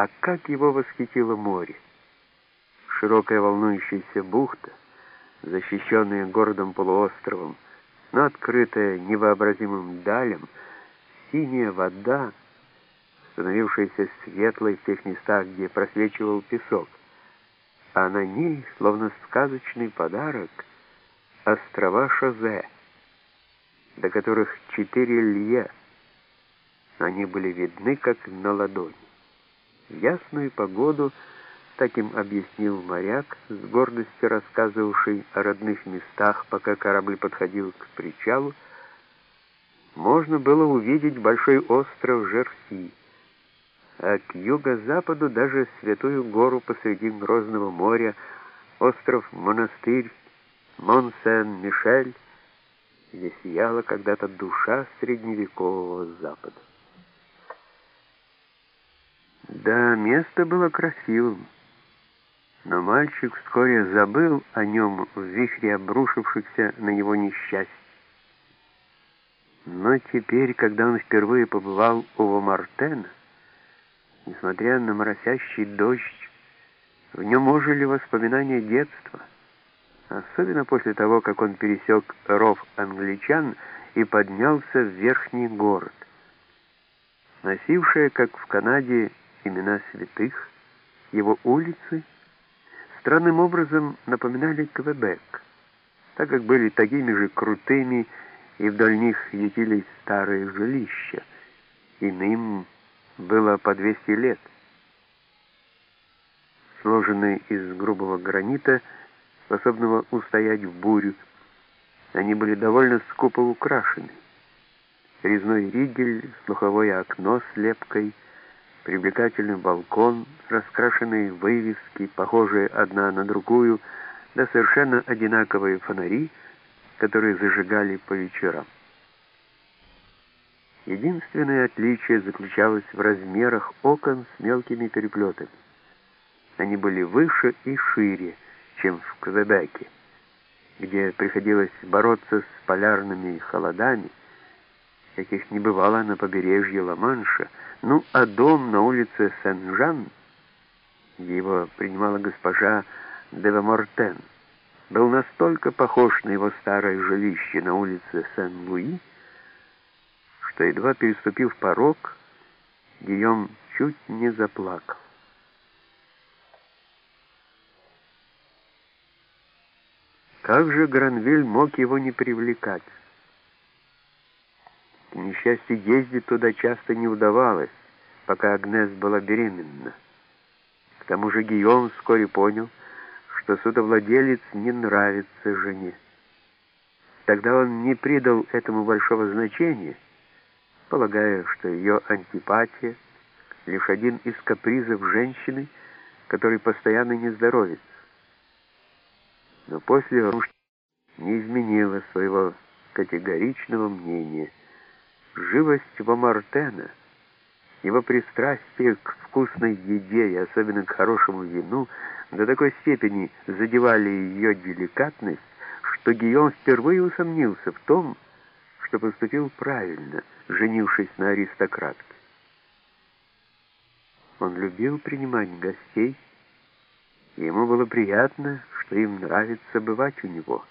А как его восхитило море! Широкая волнующаяся бухта, защищенная городом полуостровом, но открытая невообразимым далем, синяя вода, становившаяся светлой в тех местах, где просвечивал песок, а на ней, словно сказочный подарок, острова Шозе, до которых четыре лье. Они были видны, как на ладони. Ясную погоду, так им объяснил моряк, с гордостью рассказывавший о родных местах, пока корабль подходил к причалу, можно было увидеть большой остров Жерси, а к юго-западу даже святую гору посреди Грозного моря, остров-монастырь Мон-Сен-Мишель, где сияла когда-то душа средневекового Запада. Да, место было красивым, но мальчик вскоре забыл о нем в вихре обрушившихся на него несчастья. Но теперь, когда он впервые побывал у Вомартена, несмотря на моросящий дождь, в нем ожили воспоминания детства, особенно после того, как он пересек ров англичан и поднялся в верхний город. Носившая, как в Канаде, имена святых, его улицы странным образом напоминали Квебек, так как были такими же крутыми, и вдоль них ютились старые жилища. Иным было по 200 лет. Сложенные из грубого гранита, способного устоять в бурю, они были довольно скупо украшены. Резной ригель, слуховое окно с лепкой, привлекательный балкон, раскрашенные вывески, похожие одна на другую, да совершенно одинаковые фонари, которые зажигали по вечерам. Единственное отличие заключалось в размерах окон с мелкими переплетами. Они были выше и шире, чем в Квебеке, где приходилось бороться с полярными холодами, каких не бывало на побережье Ла-Манша, ну, а дом на улице Сен-Жан, где его принимала госпожа Девамортен, был настолько похож на его старое жилище на улице Сен-Луи, что, едва переступив порог, Гийом чуть не заплакал. Как же Гранвиль мог его не привлекать? К несчастью, ездить туда часто не удавалось, пока Агнес была беременна. К тому же Гийом вскоре понял, что судовладелец не нравится жене. Тогда он не придал этому большого значения, полагая, что ее антипатия — лишь один из капризов женщины, который постоянно не здоровится. Но после не изменила своего категоричного мнения. Живость Вамартена, его пристрастие к вкусной еде и особенно к хорошему вину до такой степени задевали ее деликатность, что Гийом впервые усомнился в том, что поступил правильно, женившись на аристократке. Он любил принимать гостей, и ему было приятно, что им нравится бывать у него.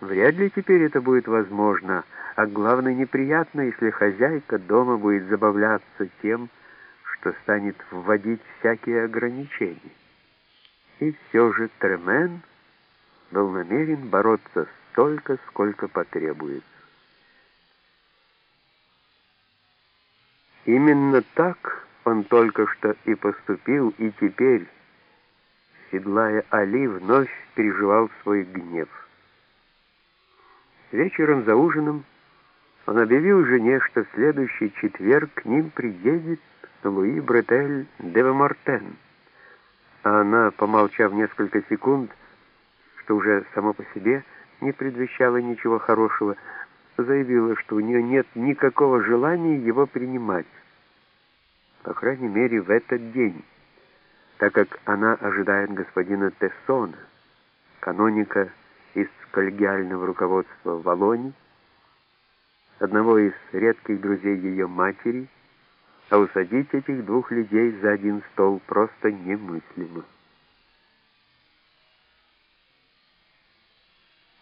Вряд ли теперь это будет возможно, а главное неприятно, если хозяйка дома будет забавляться тем, что станет вводить всякие ограничения. И все же Тремен был намерен бороться столько, сколько потребуется. Именно так он только что и поступил, и теперь, седлая Али, вновь переживал свой гнев. Вечером за ужином он объявил жене, что в следующий четверг к ним приедет Луи Бретель де Мартен. А она, помолчав несколько секунд, что уже само по себе не предвещало ничего хорошего, заявила, что у нее нет никакого желания его принимать. По крайней мере, в этот день, так как она ожидает господина Тессона, каноника из коллегиального руководства Волони, одного из редких друзей ее матери, а усадить этих двух людей за один стол просто немыслимо.